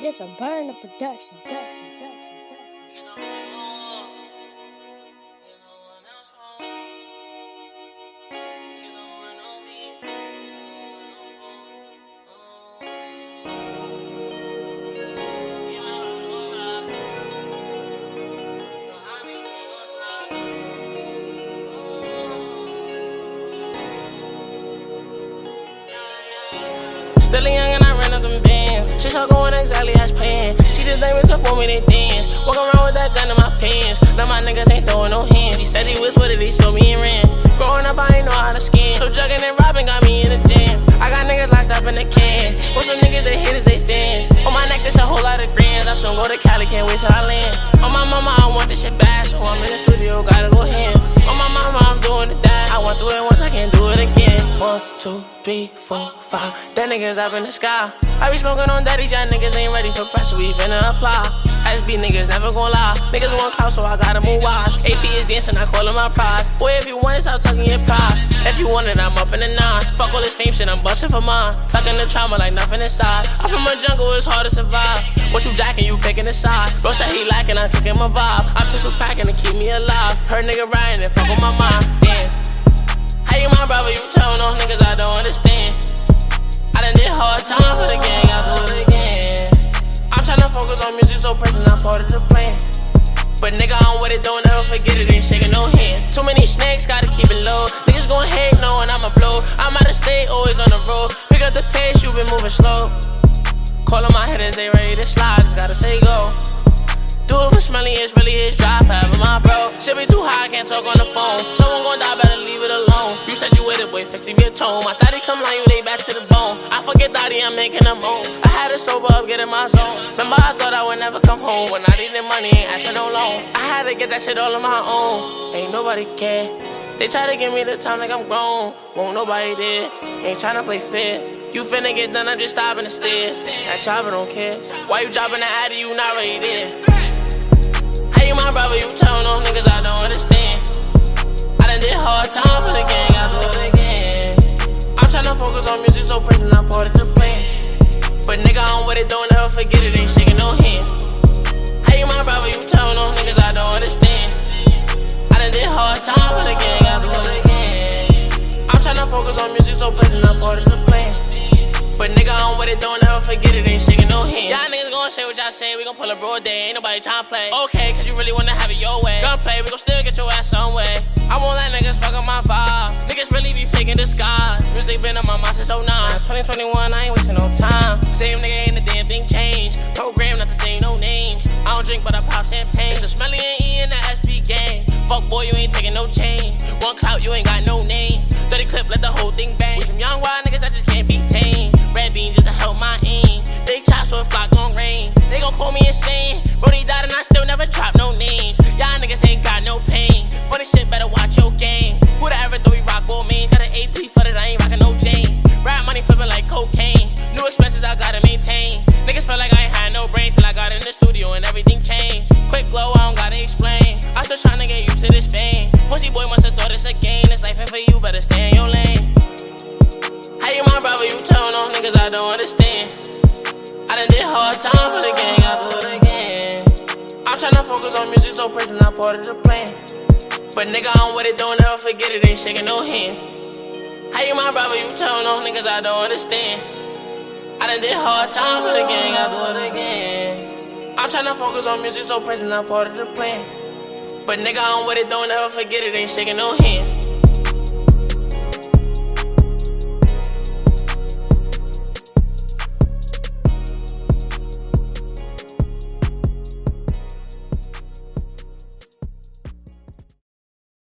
This a burn of production, production, production, production. Still a bands. She going exactly as planned. She just think we could pull me they dance. Walk around with that gun in my pants. Now my niggas ain't throwing no hands. He said he was with it, he saw me and ran. Growing up, I ain't know how to skin. So jugging and robbing got me in the gym. I got niggas locked up in the can. With some niggas that hit as they fans. On my neck, there's a whole lot of grands. I soon go to Cali, can't wait till I land. On my mama, I want this shit bad. So I'm in the studio, gotta go ham. On my mama, I'm doing it that. I went through it once, I can't do it again. One, two, three, four, five. That niggas up in the sky. I be smoking on daddy, y'all niggas ain't ready for pressure. We finna apply. SB niggas never gon' lie. Niggas want clout, so I gotta move wise. AP is dancing, I call him my prize. Boy, if you want it, stop tucking your pride. If you want it, I'm up in the nine. Fuck all this fame shit, I'm busting for mine. Tucking the trauma like nothing inside. I'm from a jungle, it's hard to survive. What you jacking, you picking the side. Bro said he lacking, I took him a vibe. I'm pistol packing to keep me alive. Her nigga riding and fuck with my mind. Damn. How you my brother, you telling those niggas I don't understand. I hard time for the gang, I'll do it again. I'm tryna focus on music, so present, I'm part of the plan. But nigga, I'm with it, don't ever forget it, ain't shaking no hand. Too many snakes, gotta keep it low. Niggas gon' hate knowing I'm a blow. I'm out of state, always on the road. Pick up the pace, you been moving slow. Callin' my hitters, they ready to slide, just gotta say go. Do it for smelly, it's really his drive, forever my Shit be too high, I can't talk on the phone. Someone gon' die, better leave it alone. You said you with it, boy, fix it, a tone. I thought he come line you, they back to the bone. I forget Dottie, I'm making a moan. I had to sober up, get in my zone. Remember, I thought I would never come home. When I needed money, ain't asking no loan. I had to get that shit all on my own. Ain't nobody care. They try to give me the time like I'm grown. Won't nobody there. Ain't tryna play fair. You finna get done, I'm just stopping the stairs. That chopper don't care. Why you dropping the addy, you not ready there? Focus on music, so present, I'm part of the plan. But nigga, I'm what it, don't ever forget it, ain't shaking no hand. How you my brother, you telling those niggas I don't understand. I done did hard time for the gang, I'll do it again. I'm tryna focus on music, so present, I'm part of the plan. But nigga, I'm what it, don't ever forget it, ain't shaking no hand. Y'all niggas gon' say what y'all say, we gon' pull a broad day, ain't nobody tryna play. Okay, cause you really wanna have it your way. Gunplay, we gon' still get your ass some way. I won't let niggas fuck up my vibe. Niggas really be faking the Music since 09. 2021, I ain't wasting no time. Same nigga ain't a damn thing changed. Program not to say no names. I don't drink, but I pop champagne. It's a smelly and E in the SB game. Fuck boy, you ain't taking no change. One clout, you ain't got no name. 30 clip, let the whole thing bang. Niggas I don't understand. I done did hard time for the gang, I'll do it again. I'm tryna focus on music, so present, not part of the plan. But nigga, I'm with it, don't ever forget it, ain't shaking no hands. How you my brother, you telling those niggas I don't understand. I done did hard time for the gang, I'll do it again. I'm tryna focus on music, so present, not part of the plan. But nigga, I'm with it, don't ever forget it, ain't shaking no hands.